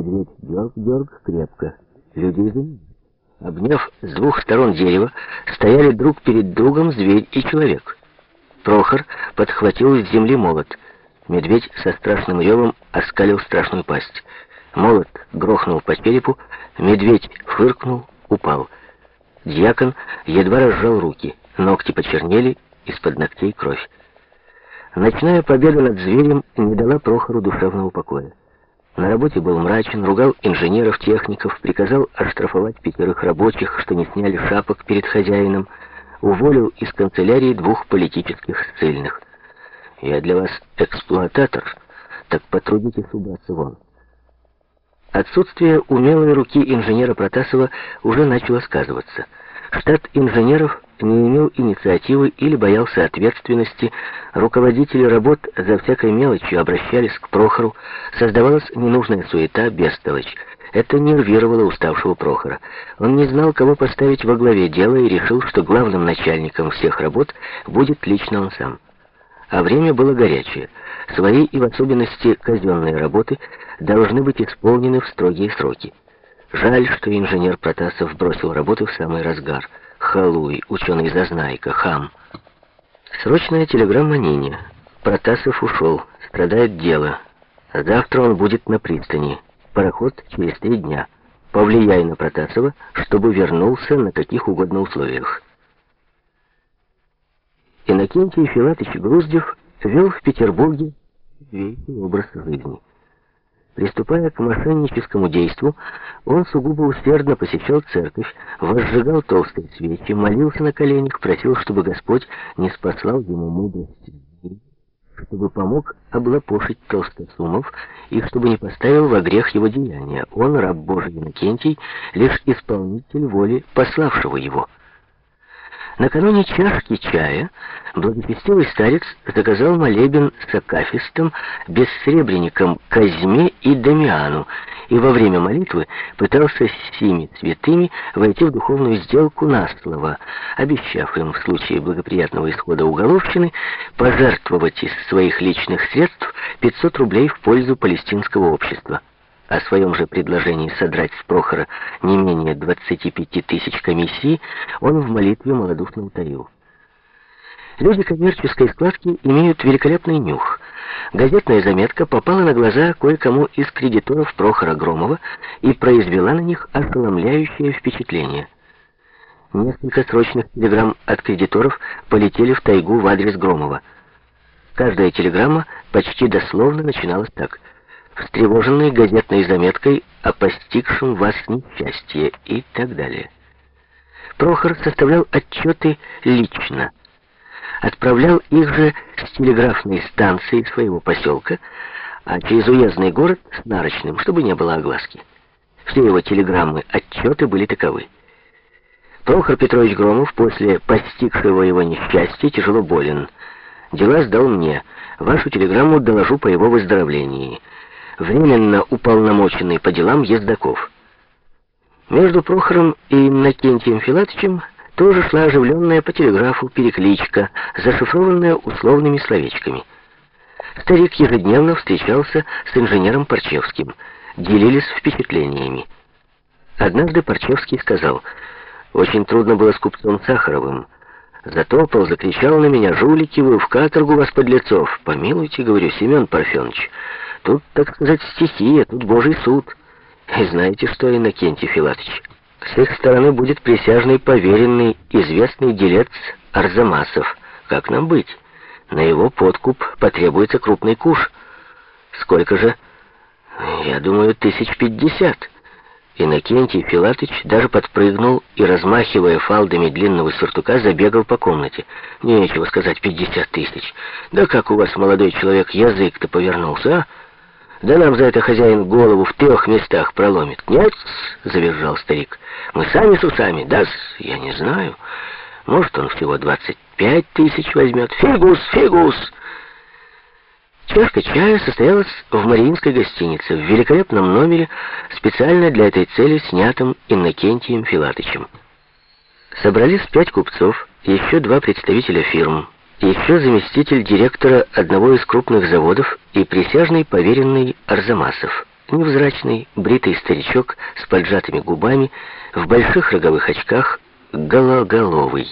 Медведь дерг-дерг крепко. Люди изумились. Обняв с двух сторон дерева, стояли друг перед другом зверь и человек. Прохор подхватил из земли молот. Медведь со страшным ревом оскалил страшную пасть. Молот грохнул по черепу, медведь фыркнул, упал. Дьякон едва разжал руки, ногти почернели, из-под ногтей кровь. Ночная победа над зверем не дала Прохору душевного покоя. На работе был мрачен, ругал инженеров, техников, приказал оштрафовать пятерых рабочих, что не сняли шапок перед хозяином, уволил из канцелярии двух политических ссыльных. «Я для вас эксплуататор, так потрудитесь убраться вон». Отсутствие умелой руки инженера Протасова уже начало сказываться. Штат инженеров не имел инициативы или боялся ответственности, руководители работ за всякой мелочью обращались к Прохору, создавалась ненужная суета, бестолочь. Это нервировало уставшего Прохора. Он не знал, кого поставить во главе дела и решил, что главным начальником всех работ будет лично он сам. А время было горячее. Свои и в особенности казенные работы должны быть исполнены в строгие сроки. Жаль, что инженер Протасов бросил работу в самый разгар – Халуй, ученый-зазнайка, хам. Срочная телеграмма Нине. Протасов ушел, страдает дело. Завтра он будет на пристани. Пароход через три дня. Повлияй на Протасова, чтобы вернулся на каких угодно условиях. Иннокентий Филатович Груздев вел в Петербурге весь образ жизни. Приступая к мошенническому действу, он сугубо усердно посещал церковь, возжигал толстые свечи, молился на коленях, просил, чтобы Господь не спаслал ему мудрости, чтобы помог облапошить толстосумов и чтобы не поставил во грех его деяния. Он, раб Божий Иннокентий, лишь исполнитель воли пославшего его. Накануне чашки чая благочестивый старец заказал молебен с акафистом, бессребренником Казьме и Дамиану, и во время молитвы пытался с сими святыми войти в духовную сделку на слово, обещав им в случае благоприятного исхода уголовщины пожертвовать из своих личных средств 500 рублей в пользу палестинского общества. О своем же предложении содрать с Прохора не менее 25 тысяч комиссий он в молитве малодушно утаил. Люди коммерческой складки имеют великолепный нюх. Газетная заметка попала на глаза кое-кому из кредиторов Прохора Громова и произвела на них ошеломляющее впечатление. Несколько срочных телеграмм от кредиторов полетели в тайгу в адрес Громова. Каждая телеграмма почти дословно начиналась так – встревоженный газетной заметкой о постигшем вас несчастье и так далее. Прохор составлял отчеты лично, отправлял их же с телеграфной станции своего поселка, а через уездный город с нарочным, чтобы не было огласки. Все его телеграммы, отчеты были таковы. Прохор Петрович Громов после постигшего его несчастья тяжело болен. Дела сдал мне. Вашу телеграмму доложу по его выздоровлении временно уполномоченный по делам ездаков. Между Прохором и Иннокентием Филатовичем тоже шла оживленная по телеграфу перекличка, зашифрованная условными словечками. Старик ежедневно встречался с инженером Парчевским, делились впечатлениями. Однажды Парчевский сказал, «Очень трудно было с купцом Сахаровым. Затопал, закричал на меня, жулики вы, в каторгу вас, подлецов. Помилуйте, говорю, Семен Парфенович, Тут, так сказать, стихия, тут Божий суд. И знаете что, Иннокентий Филатович, с их стороны будет присяжный поверенный, известный делец Арзамасов. Как нам быть? На его подкуп потребуется крупный куш. Сколько же? Я думаю, тысяч пятьдесят. Иннокентий Филатович даже подпрыгнул и, размахивая фалдами длинного сюртука, забегал по комнате. Нечего сказать, пятьдесят тысяч. Да как у вас, молодой человек, язык-то повернулся, а? Да нам за это хозяин голову в трех местах проломит. Нет, завержал старик. Мы сами с усами. Да, я не знаю. Может, он всего двадцать пять тысяч возьмет. Фигус, фигус! Чашка чая состоялась в Мариинской гостинице, в великолепном номере, специально для этой цели снятом Иннокентием Филатычем. Собрались пять купцов, еще два представителя фирм, еще заместитель директора одного из крупных заводов и присяжный поверенный Арзамасов. невзрачный, бритый старичок с поджатыми губами, в больших роговых очках, гологоловый.